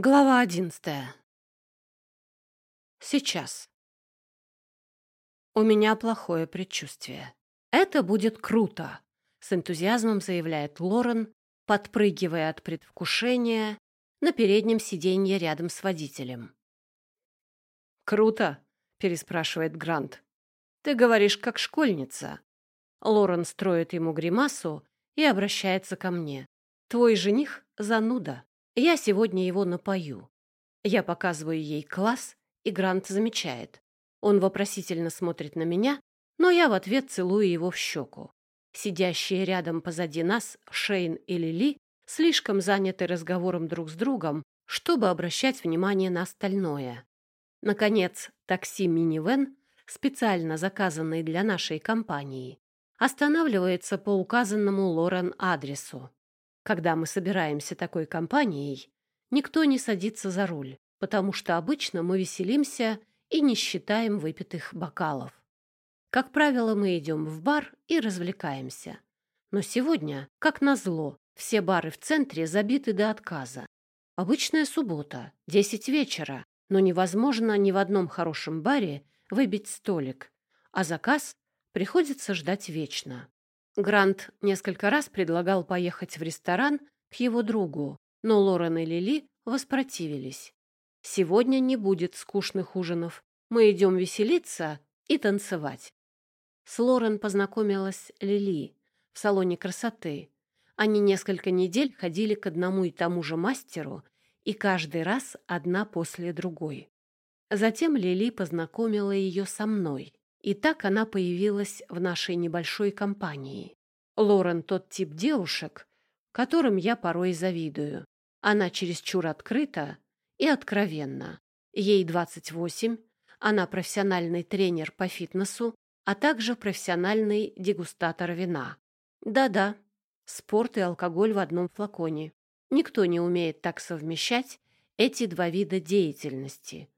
Глава одиннадцатая. Сейчас. У меня плохое предчувствие. Это будет круто, с энтузиазмом заявляет Лорен, подпрыгивая от предвкушения на переднем сиденье рядом с водителем. Круто, переспрашивает Грант. Ты говоришь как школьница. Лорен строит ему гримасу и обращается ко мне. Твой жених зануда. Я сегодня его напою. Я показываю ей класс, и Грант замечает. Он вопросительно смотрит на меня, но я в ответ целую его в щеку. Сидящие рядом позади нас Шейн и Лили слишком заняты разговором друг с другом, чтобы обращать внимание на остальное. Наконец, такси «Минивэн», специально заказанный для нашей компании, останавливается по указанному Лорен адресу. Когда мы собираемся такой компанией, никто не садится за руль, потому что обычно мы веселимся и не считаем выпитых бокалов. Как правило, мы идем в бар и развлекаемся. Но сегодня, как назло, все бары в центре забиты до отказа. Обычная суббота, 10 вечера, но невозможно ни в одном хорошем баре выбить столик, а заказ приходится ждать вечно. Грант несколько раз предлагал поехать в ресторан к его другу, но Лорен и Лили воспротивились. «Сегодня не будет скучных ужинов. Мы идем веселиться и танцевать». С Лорен познакомилась Лили в салоне красоты. Они несколько недель ходили к одному и тому же мастеру, и каждый раз одна после другой. Затем Лили познакомила ее со мной. И так она появилась в нашей небольшой компании. Лорен тот тип девушек, которым я порой завидую. Она чересчур открыта и откровенна. Ей 28, она профессиональный тренер по фитнесу, а также профессиональный дегустатор вина. Да-да, спорт и алкоголь в одном флаконе. Никто не умеет так совмещать эти два вида деятельности.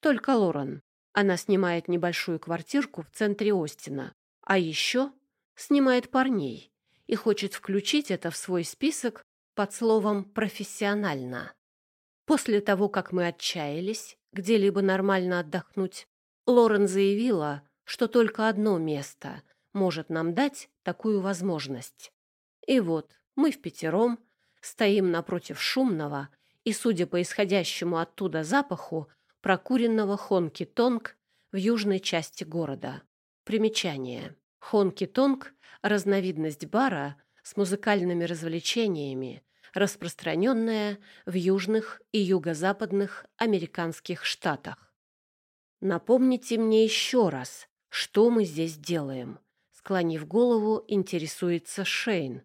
Только Лорен. Она снимает небольшую квартирку в центре Остина. А еще снимает парней и хочет включить это в свой список под словом «профессионально». После того, как мы отчаялись где-либо нормально отдохнуть, Лорен заявила, что только одно место может нам дать такую возможность. И вот мы в пятером стоим напротив шумного и, судя по исходящему оттуда запаху, прокуренного Хонки-Тонг в южной части города. Примечание. Хонки-Тонг – разновидность бара с музыкальными развлечениями, распространенная в южных и юго-западных американских штатах. Напомните мне еще раз, что мы здесь делаем. Склонив голову, интересуется Шейн.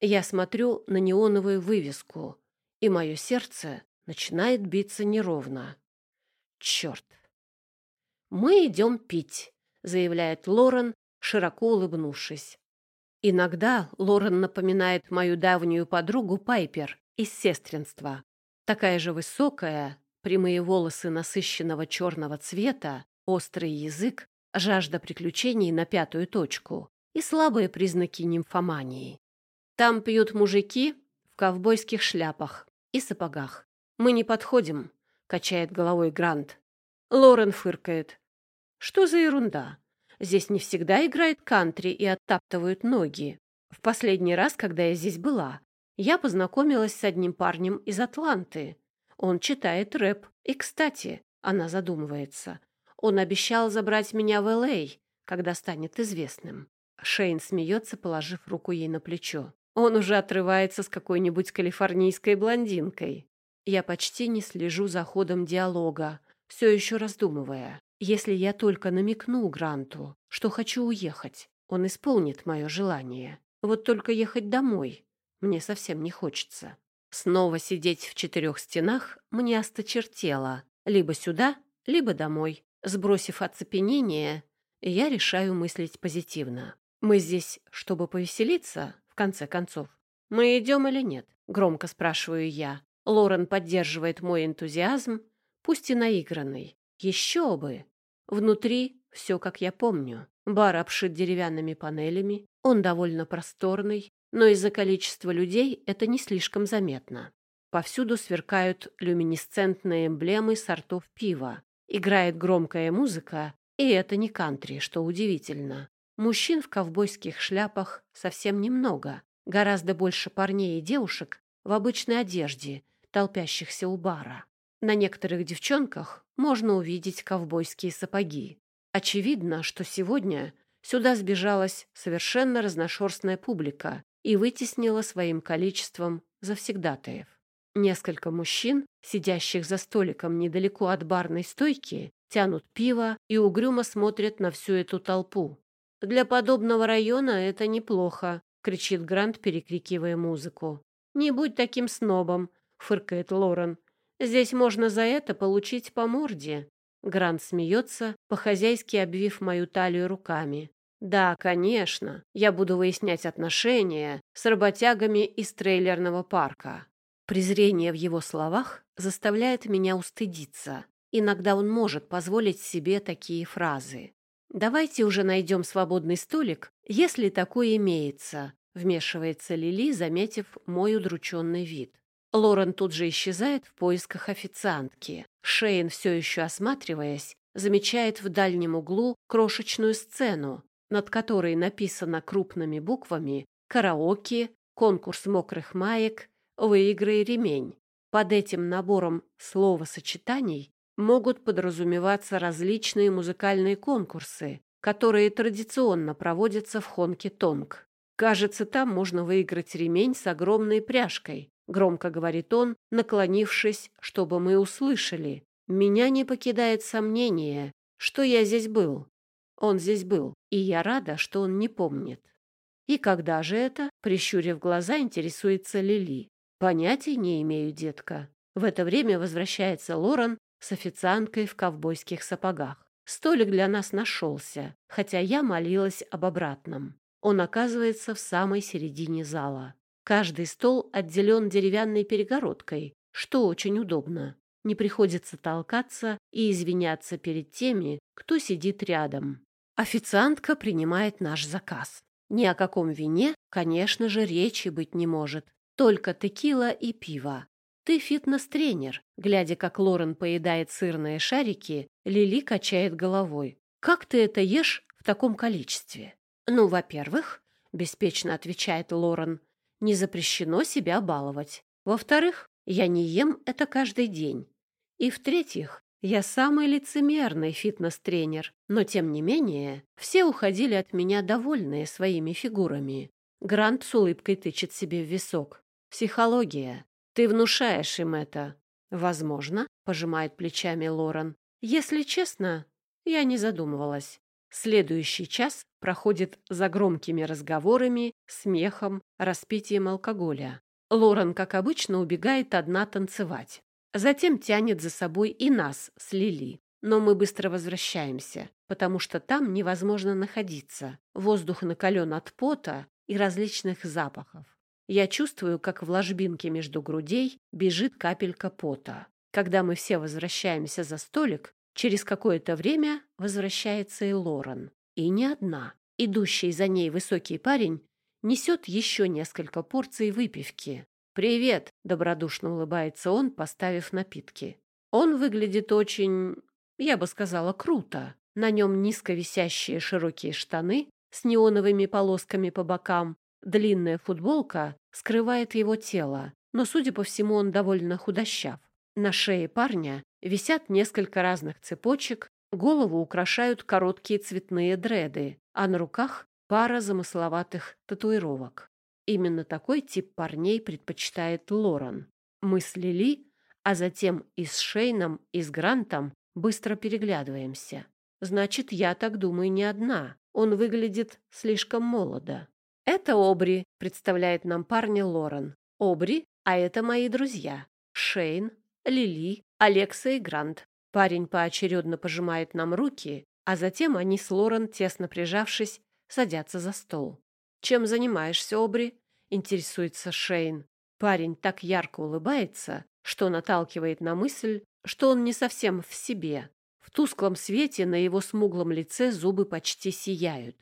Я смотрю на неоновую вывеску, и мое сердце начинает биться неровно. Черт! «Мы идем пить», — заявляет Лорен, широко улыбнувшись. Иногда Лорен напоминает мою давнюю подругу Пайпер из сестринства. Такая же высокая, прямые волосы насыщенного черного цвета, острый язык, жажда приключений на пятую точку и слабые признаки нимфомании. Там пьют мужики в ковбойских шляпах и сапогах. Мы не подходим, качает головой Грант. Лорен фыркает. Что за ерунда? Здесь не всегда играет кантри и оттаптывают ноги. В последний раз, когда я здесь была, я познакомилась с одним парнем из Атланты. Он читает рэп. И, кстати, она задумывается. Он обещал забрать меня в Л.А., когда станет известным. Шейн смеется, положив руку ей на плечо. Он уже отрывается с какой-нибудь калифорнийской блондинкой. Я почти не слежу за ходом диалога, все еще раздумывая. Если я только намекну Гранту, что хочу уехать, он исполнит мое желание. Вот только ехать домой мне совсем не хочется. Снова сидеть в четырех стенах мне осточертело. Либо сюда, либо домой. Сбросив оцепенение, я решаю мыслить позитивно. Мы здесь, чтобы повеселиться, в конце концов. Мы идем или нет? Громко спрашиваю я. Лорен поддерживает мой энтузиазм, пусть и наигранный. Еще бы! Внутри все, как я помню. Бар обшит деревянными панелями, он довольно просторный, но из-за количества людей это не слишком заметно. Повсюду сверкают люминесцентные эмблемы сортов пива. Играет громкая музыка, и это не кантри, что удивительно. Мужчин в ковбойских шляпах совсем немного. Гораздо больше парней и девушек в обычной одежде, толпящихся у бара. На некоторых девчонках можно увидеть ковбойские сапоги. Очевидно, что сегодня сюда сбежалась совершенно разношерстная публика и вытеснила своим количеством завсегдатаев. Несколько мужчин, сидящих за столиком недалеко от барной стойки, тянут пиво и угрюмо смотрят на всю эту толпу. «Для подобного района это неплохо», — кричит Грант, перекрикивая музыку. «Не будь таким снобом», — фыркает Лорен. «Здесь можно за это получить по морде». Грант смеется, по-хозяйски обвив мою талию руками. «Да, конечно, я буду выяснять отношения с работягами из трейлерного парка». Презрение в его словах заставляет меня устыдиться. Иногда он может позволить себе такие фразы. «Давайте уже найдем свободный столик, если такой имеется», вмешивается Лили, заметив мой удрученный вид. Лорен тут же исчезает в поисках официантки. Шейн, все еще осматриваясь, замечает в дальнем углу крошечную сцену, над которой написано крупными буквами «Караоке», «Конкурс мокрых маек», «Выиграй ремень». Под этим набором словосочетаний могут подразумеваться различные музыкальные конкурсы, которые традиционно проводятся в Хонки-Тонг. Кажется, там можно выиграть ремень с огромной пряжкой, громко говорит он, наклонившись, чтобы мы услышали. Меня не покидает сомнение, что я здесь был. Он здесь был, и я рада, что он не помнит. И когда же это? Прищурив глаза, интересуется Лили. Понятия не имею, детка. В это время возвращается Лорен с официанткой в ковбойских сапогах. Столик для нас нашелся, хотя я молилась об обратном. Он оказывается в самой середине зала. Каждый стол отделен деревянной перегородкой, что очень удобно. Не приходится толкаться и извиняться перед теми, кто сидит рядом. Официантка принимает наш заказ. Ни о каком вине, конечно же, речи быть не может. Только текила и пиво. Ты фитнес-тренер. Глядя, как Лорен поедает сырные шарики, Лили качает головой. Как ты это ешь в таком количестве? Ну, во-первых, беспечно отвечает Лорен, не запрещено себя баловать. Во-вторых, я не ем это каждый день. И в-третьих, я самый лицемерный фитнес-тренер, но тем не менее все уходили от меня довольные своими фигурами. Грант с улыбкой тычет себе в висок. Психология. Ты внушаешь им это. Возможно, пожимает плечами Лорен. Если честно, я не задумывалась. Следующий час проходит за громкими разговорами, смехом, распитием алкоголя. Лорен, как обычно, убегает одна танцевать. Затем тянет за собой и нас с Лили. Но мы быстро возвращаемся, потому что там невозможно находиться. Воздух накален от пота и различных запахов. Я чувствую, как в ложбинке между грудей бежит капелька пота. Когда мы все возвращаемся за столик, через какое-то время возвращается и Лорен. И не одна. Идущий за ней высокий парень несет еще несколько порций выпивки. «Привет!» — добродушно улыбается он, поставив напитки. Он выглядит очень, я бы сказала, круто. На нем низко висящие широкие штаны с неоновыми полосками по бокам, Длинная футболка скрывает его тело, но, судя по всему, он довольно худощав. На шее парня висят несколько разных цепочек, голову украшают короткие цветные дреды, а на руках пара замысловатых татуировок. Именно такой тип парней предпочитает Лорен. Мы с Лили, а затем и с Шейном, и с Грантом быстро переглядываемся. Значит, я так думаю не одна. Он выглядит слишком молодо. «Это Обри», — представляет нам парня Лорен. «Обри, а это мои друзья. Шейн, Лили, Алекса и Грант». Парень поочередно пожимает нам руки, а затем они с Лорен, тесно прижавшись, садятся за стол. «Чем занимаешься, Обри?» — интересуется Шейн. Парень так ярко улыбается, что наталкивает на мысль, что он не совсем в себе. В тусклом свете на его смуглом лице зубы почти сияют.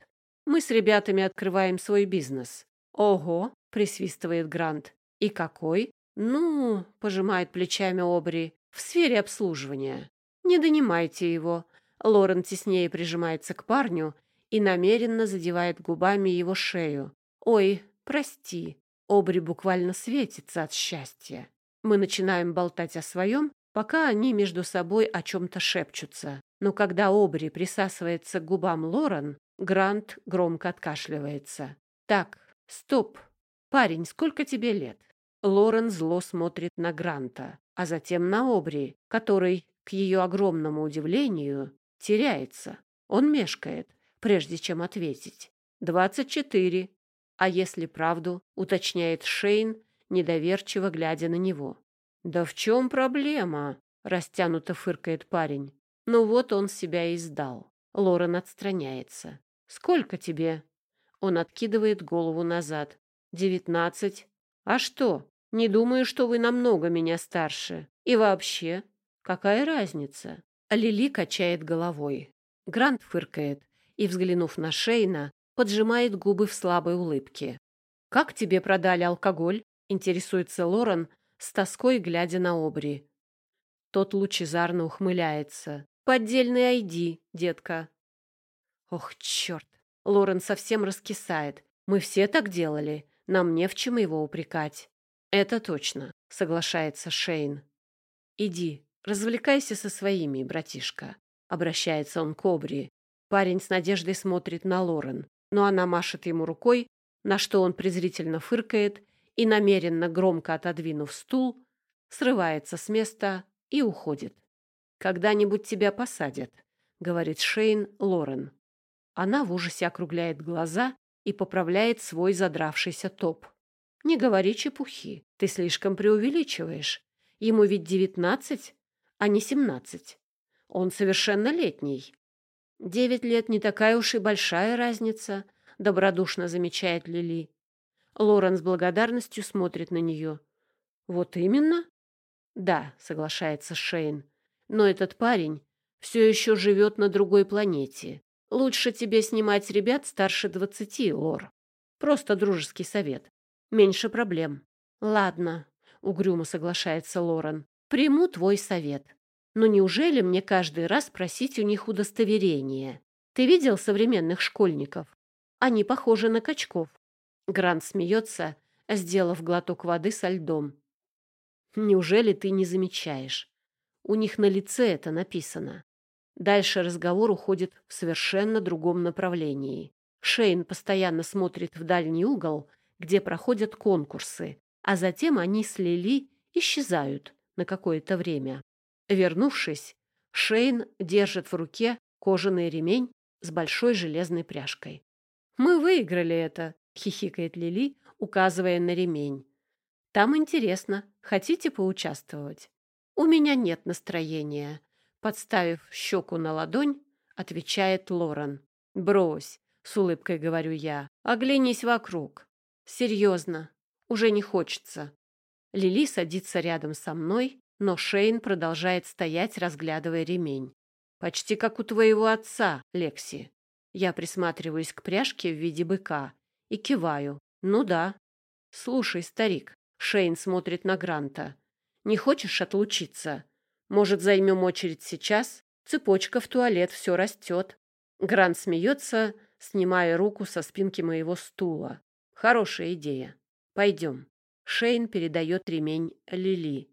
Мы с ребятами открываем свой бизнес. Ого, присвистывает Грант. И какой? «Ну, — пожимает плечами Обри, — в сфере обслуживания. Не донимайте его». Лорен теснее прижимается к парню и намеренно задевает губами его шею. «Ой, прости». Обри буквально светится от счастья. Мы начинаем болтать о своем, пока они между собой о чем-то шепчутся. Но когда Обри присасывается к губам Лорен, Грант громко откашливается. «Так, стоп. Парень, сколько тебе лет?» Лорен зло смотрит на Гранта, а затем на Обри, который, к ее огромному удивлению, теряется. Он мешкает, прежде чем ответить. «Двадцать четыре». А если правду, уточняет Шейн, недоверчиво глядя на него. «Да в чем проблема?» — растянуто фыркает парень. Ну вот он себя и сдал. Лорен отстраняется. «Сколько тебе?» Он откидывает голову назад. «Девятнадцать. А что? Не думаю, что вы намного меня старше. И вообще, какая разница?» Лили качает головой. Грант фыркает и, взглянув на Шейна, поджимает губы в слабой улыбке. «Как тебе продали алкоголь?» — интересуется Лорен, с тоской глядя на Обри. Тот лучезарно ухмыляется. «Поддельный ID, детка». «Ох, черт!» Лорен совсем раскисает. «Мы все так делали. Нам не в чем его упрекать». «Это точно», — соглашается Шейн. «Иди, развлекайся со своими, братишка», — обращается он к Обри. Парень с надеждой смотрит на Лорен, но она машет ему рукой, на что он презрительно фыркает и, намеренно громко отодвинув стул, срывается с места и уходит. «Когда-нибудь тебя посадят», — говорит Шейн Лорен. Она в ужасе округляет глаза и поправляет свой задравшийся топ. «Не говори чепухи, ты слишком преувеличиваешь. Ему ведь девятнадцать, а не семнадцать. Он совершеннолетний». «Девять лет не такая уж и большая разница», — добродушно замечает Лили. Лорен с благодарностью смотрит на нее. «Вот именно?» «Да», — соглашается Шейн. «Но этот парень все еще живет на другой планете. Лучше тебе снимать ребят старше двадцати, Лор. Просто дружеский совет. Меньше проблем». «Ладно», — угрюмо соглашается Лорен. «Приму твой совет. Но неужели мне каждый раз просить у них удостоверение? Ты видел современных школьников? Они похожи на качков. Грант смеется, сделав глоток воды со льдом. Неужели ты не замечаешь? У них на лице это написано. Дальше разговор уходит в совершенно другом направлении. Шейн постоянно смотрит в дальний угол, где проходят конкурсы, а затем они с Лили исчезают на какое-то время. Вернувшись, Шейн держит в руке кожаный ремень с большой железной пряжкой. «Мы выиграли это», — хихикает Лили, указывая на ремень. «Там интересно. Хотите поучаствовать?» «У меня нет настроения», — подставив щеку на ладонь, отвечает Лорен. «Брось», — с улыбкой говорю я, — «оглянись вокруг». «Серьезно, уже не хочется». Лили садится рядом со мной, но Шейн продолжает стоять, разглядывая ремень. «Почти как у твоего отца, Лекси». Я присматриваюсь к пряжке в виде быка и киваю. Ну да. Слушай, старик, Шейн смотрит на Гранта. Не хочешь отлучиться? Может, займем очередь сейчас? Цепочка в туалет все растет. Грант смеется, снимая руку со спинки моего стула. Хорошая идея. Пойдем. Шейн передает ремень Лили.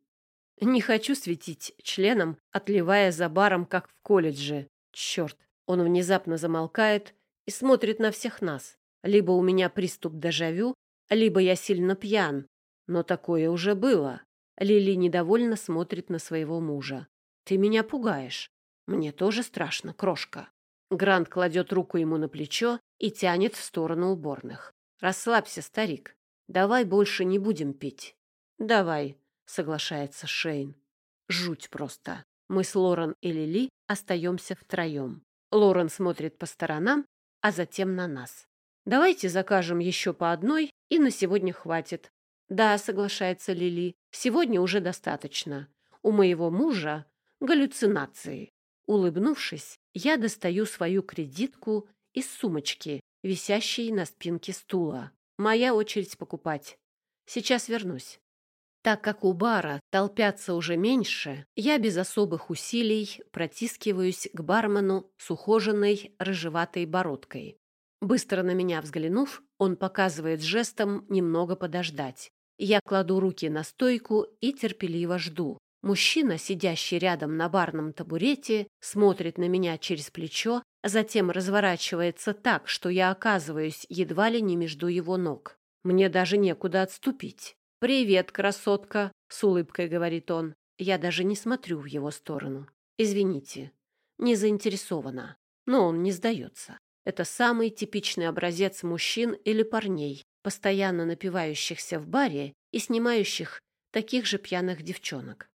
Не хочу светить членом, отливая за баром, как в колледже. Черт. Он внезапно замолкает и смотрит на всех нас. Либо у меня приступ дежавю, либо я сильно пьян. Но такое уже было. Лили недовольно смотрит на своего мужа. «Ты меня пугаешь. Мне тоже страшно, крошка». Грант кладет руку ему на плечо и тянет в сторону уборных. «Расслабься, старик. Давай больше не будем пить». «Давай», — соглашается Шейн. Жуть просто. Мы с Лорен и Лили остаемся втроем. Лорен смотрит по сторонам, а затем на нас. «Давайте закажем еще по одной, и на сегодня хватит». «Да», — соглашается Лили, — «сегодня уже достаточно. У моего мужа галлюцинации». Улыбнувшись, я достаю свою кредитку из сумочки, висящей на спинке стула. Моя очередь покупать. Сейчас вернусь. Так как у бара толпятся уже меньше, я без особых усилий протискиваюсь к бармену с ухоженной рыжеватой бородкой. Быстро на меня взглянув, он показывает жестом немного подождать. Я кладу руки на стойку и терпеливо жду. Мужчина, сидящий рядом на барном табурете, смотрит на меня через плечо, а затем разворачивается так, что я оказываюсь едва ли не между его ног. Мне даже некуда отступить. «Привет, красотка!» — с улыбкой говорит он. Я даже не смотрю в его сторону. «Извините, не заинтересована». Но он не сдается. Это самый типичный образец мужчин или парней, постоянно напивающихся в баре и снимающих таких же пьяных девчонок.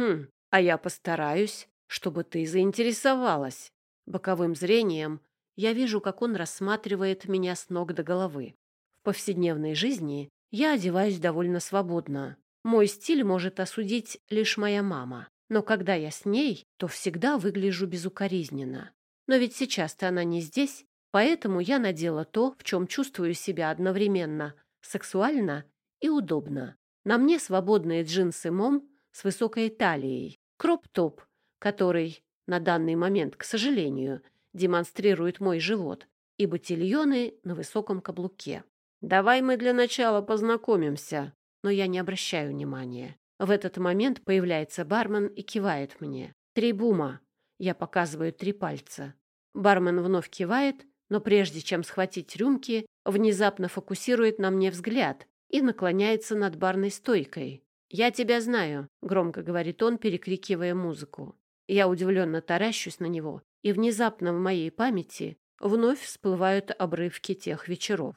«Хм, а я постараюсь, чтобы ты заинтересовалась». Боковым зрением я вижу, как он рассматривает меня с ног до головы. В повседневной жизни я одеваюсь довольно свободно. Мой стиль может осудить лишь моя мама. Но когда я с ней, то всегда выгляжу безукоризненно. Но ведь сейчас-то она не здесь, поэтому я надела то, в чем чувствую себя одновременно сексуально и удобно. На мне свободные джинсы мом с высокой талией, кроп-топ, который на данный момент, к сожалению, демонстрирует мой живот, и ботильоны на высоком каблуке. «Давай мы для начала познакомимся». Но я не обращаю внимания. В этот момент появляется бармен и кивает мне. «Три бума». Я показываю три пальца. Бармен вновь кивает, но прежде чем схватить рюмки, внезапно фокусирует на мне взгляд и наклоняется над барной стойкой. «Я тебя знаю», — громко говорит он, перекрикивая музыку. Я удивленно таращусь на него, и внезапно в моей памяти вновь всплывают обрывки тех вечеров.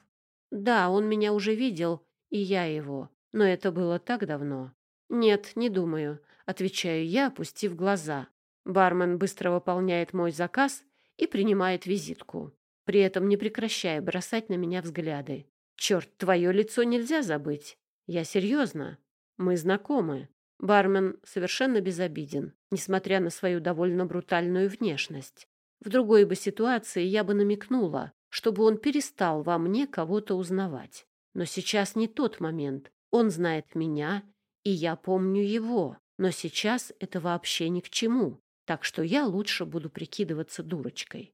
Да, он меня уже видел, и я его. Но это было так давно. Нет, не думаю, отвечаю я, опустив глаза. Бармен быстро выполняет мой заказ и принимает визитку, при этом не прекращая бросать на меня взгляды. Черт, твое лицо нельзя забыть. Я серьезно. Мы знакомы. Бармен совершенно безобиден, несмотря на свою довольно брутальную внешность. В другой бы ситуации я бы намекнула, чтобы он перестал во мне кого-то узнавать. Но сейчас не тот момент. Он знает меня, и я помню его. Но сейчас это вообще ни к чему. Так что я лучше буду прикидываться дурочкой.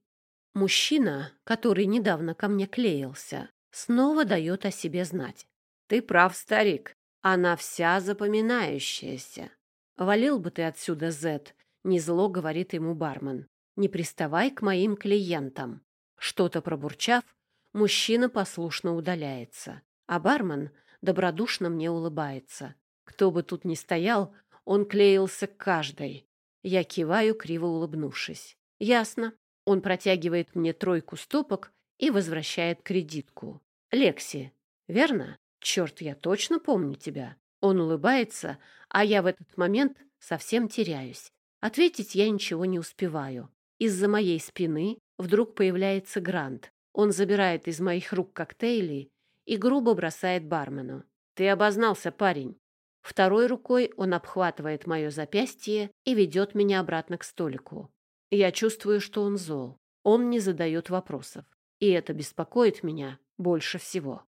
Мужчина, который недавно ко мне клеился, снова дает о себе знать. Ты прав, старик. Она вся запоминающаяся. Валил бы ты отсюда, Зет, незло говорит ему бармен. Не приставай к моим клиентам. Что-то пробурчав, мужчина послушно удаляется, а бармен добродушно мне улыбается. Кто бы тут ни стоял, он клеился к каждой. Я киваю, криво улыбнувшись. Ясно. Он протягивает мне тройку стопок и возвращает кредитку. Лекси, верно? Черт, я точно помню тебя. Он улыбается, а я в этот момент совсем теряюсь. Ответить я ничего не успеваю. Из-за моей спины Вдруг появляется Грант. Он забирает из моих рук коктейли и грубо бросает бармену. «Ты обознался, парень!» Второй рукой он обхватывает мое запястье и ведет меня обратно к столику. Я чувствую, что он зол. Он не задает вопросов. И это беспокоит меня больше всего.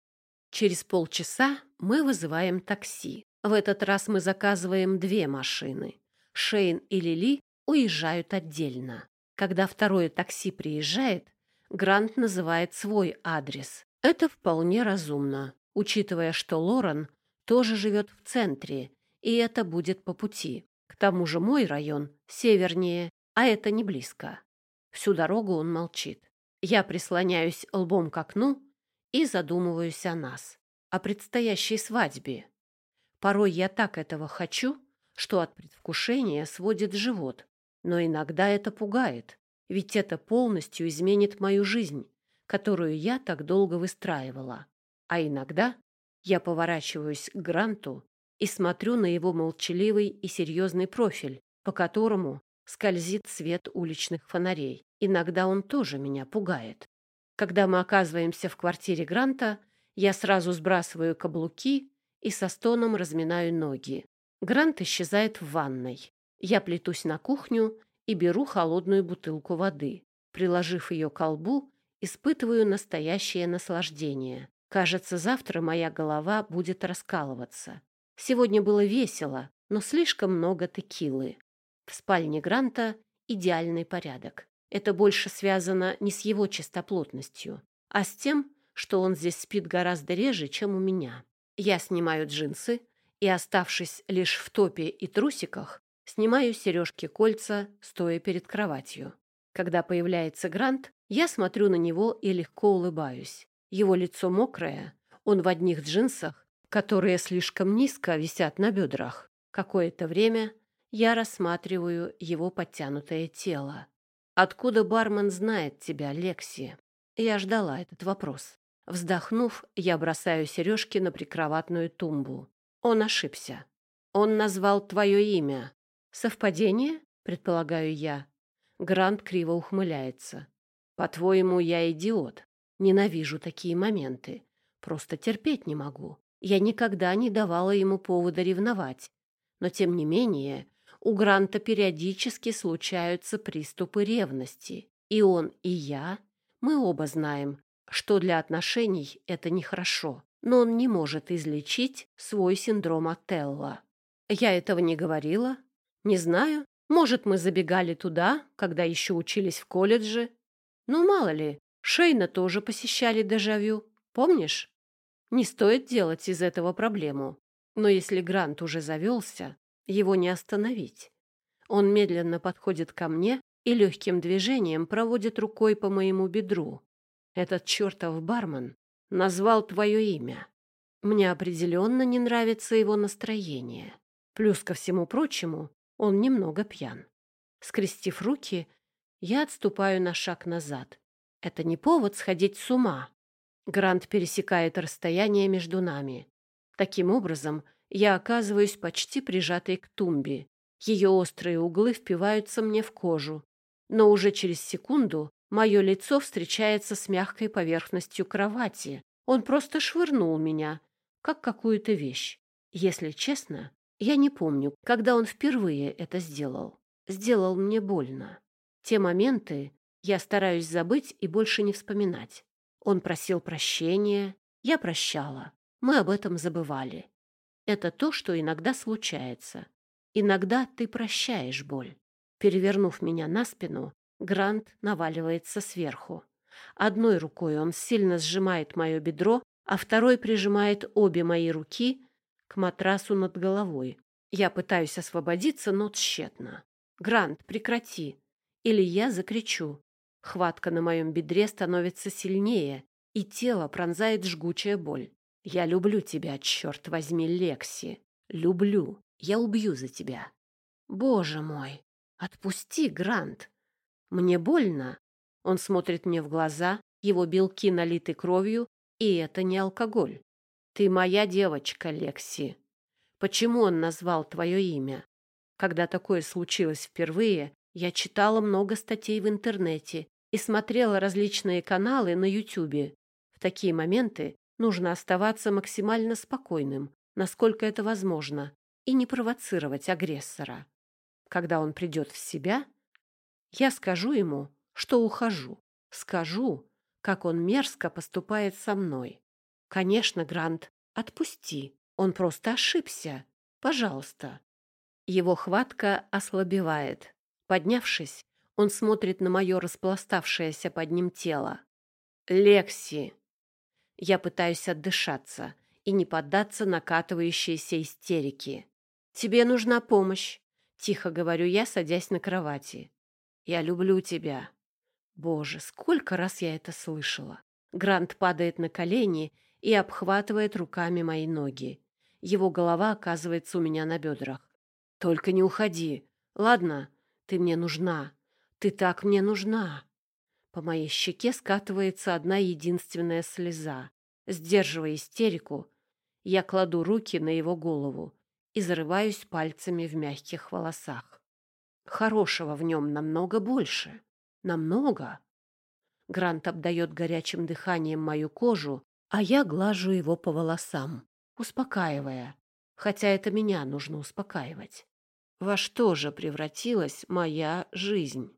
Через полчаса мы вызываем такси. В этот раз мы заказываем две машины. Шейн и Лили уезжают отдельно. Когда второе такси приезжает, Грант называет свой адрес. Это вполне разумно, учитывая, что Лорен тоже живет в центре, и это будет по пути. К тому же мой район севернее, а это не близко. Всю дорогу он молчит. Я прислоняюсь лбом к окну и задумываюсь о нас, о предстоящей свадьбе. Порой я так этого хочу, что от предвкушения сводит живот, но иногда это пугает, ведь это полностью изменит мою жизнь, которую я так долго выстраивала. А иногда я поворачиваюсь к Гранту и смотрю на его молчаливый и серьезный профиль, по которому скользит свет уличных фонарей. Иногда он тоже меня пугает. Когда мы оказываемся в квартире Гранта, я сразу сбрасываю каблуки и со стоном разминаю ноги. Грант исчезает в ванной. Я плетусь на кухню и беру холодную бутылку воды. Приложив ее к колбу, испытываю настоящее наслаждение. Кажется, завтра моя голова будет раскалываться. Сегодня было весело, но слишком много текилы. В спальне Гранта идеальный порядок. Это больше связано не с его чистоплотностью, а с тем, что он здесь спит гораздо реже, чем у меня. Я снимаю джинсы и, оставшись лишь в топе и трусиках, снимаю сережки-кольца, стоя перед кроватью. Когда появляется Грант, я смотрю на него и легко улыбаюсь. Его лицо мокрое, он в одних джинсах, которые слишком низко висят на бедрах. Какое-то время я рассматриваю его подтянутое тело. «Откуда бармен знает тебя, Лекси?» Я ждала этот вопрос. Вздохнув, я бросаю сережки на прикроватную тумбу. Он ошибся. Он назвал твое имя. Совпадение, предполагаю я. Грант криво ухмыляется. По-твоему, я идиот. Ненавижу такие моменты. Просто терпеть не могу. Я никогда не давала ему повода ревновать. Но, тем не менее, у Гранта периодически случаются приступы ревности. И он, и я, мы оба знаем, что для отношений это нехорошо, но он не может излечить свой синдром Отелла. Я этого не говорила. Не знаю. Может, мы забегали туда, когда еще учились в колледже. Ну, мало ли, Шейна тоже посещали дежавю. Помнишь? Не стоит делать из этого проблему. Но если Грант уже завелся, его не остановить. Он медленно подходит ко мне и легким движением проводит рукой по моему бедру. Этот чертов бармен назвал твое имя. Мне определенно не нравится его настроение. Плюс ко всему прочему, он немного пьян. Скрестив руки, я отступаю на шаг назад. Это не повод сходить с ума. Грант пересекает расстояние между нами. Таким образом, я оказываюсь почти прижатой к тумбе. Ее острые углы впиваются мне в кожу. Но уже через секунду Мое лицо встречается с мягкой поверхностью кровати. Он просто швырнул меня, как какую-то вещь. Если честно, я не помню, когда он впервые это сделал. Сделал мне больно. Те моменты я стараюсь забыть и больше не вспоминать. Он просил прощения, я прощала. Мы об этом забывали. Это то, что иногда случается. Иногда ты прощаешь боль. Перевернув меня на спину, Грант наваливается сверху. Одной рукой он сильно сжимает мое бедро, а второй прижимает обе мои руки к матрасу над головой. Я пытаюсь освободиться, но тщетно. «Грант, прекрати!» Или я закричу. Хватка на моем бедре становится сильнее, и тело пронзает жгучая боль. «Я люблю тебя, черт возьми, Лекси! Люблю! Я убью за тебя!» «Боже мой! Отпусти, Грант!» Мне больно. Он смотрит мне в глаза, его белки налиты кровью, и это не алкоголь. Ты моя девочка, Лекси. Почему он назвал твое имя? Когда такое случилось впервые, я читала много статей в интернете и смотрела различные каналы на Ютубе. В такие моменты нужно оставаться максимально спокойным, насколько это возможно, и не провоцировать агрессора. Когда он придет в себя, я скажу ему, что ухожу. Скажу, как он мерзко поступает со мной. Конечно, Грант, отпусти. Он просто ошибся. Пожалуйста. Его хватка ослабевает. Поднявшись, он смотрит на мое распластавшееся под ним тело. «Лекси!» Я пытаюсь отдышаться и не поддаться накатывающейся истерике. «Тебе нужна помощь», — тихо говорю я, садясь на кровати. Я люблю тебя. Боже, сколько раз я это слышала. Грант падает на колени и обхватывает руками мои ноги. Его голова оказывается у меня на бедрах. Только не уходи. Ладно, ты мне нужна. Ты так мне нужна. По моей щеке скатывается одна единственная слеза. Сдерживая истерику, я кладу руки на его голову и зарываюсь пальцами в мягких волосах. Хорошего в нем намного больше. Намного. Грант обдает горячим дыханием мою кожу, а я глажу его по волосам, успокаивая. Хотя это меня нужно успокаивать. Во что же превратилась моя жизнь?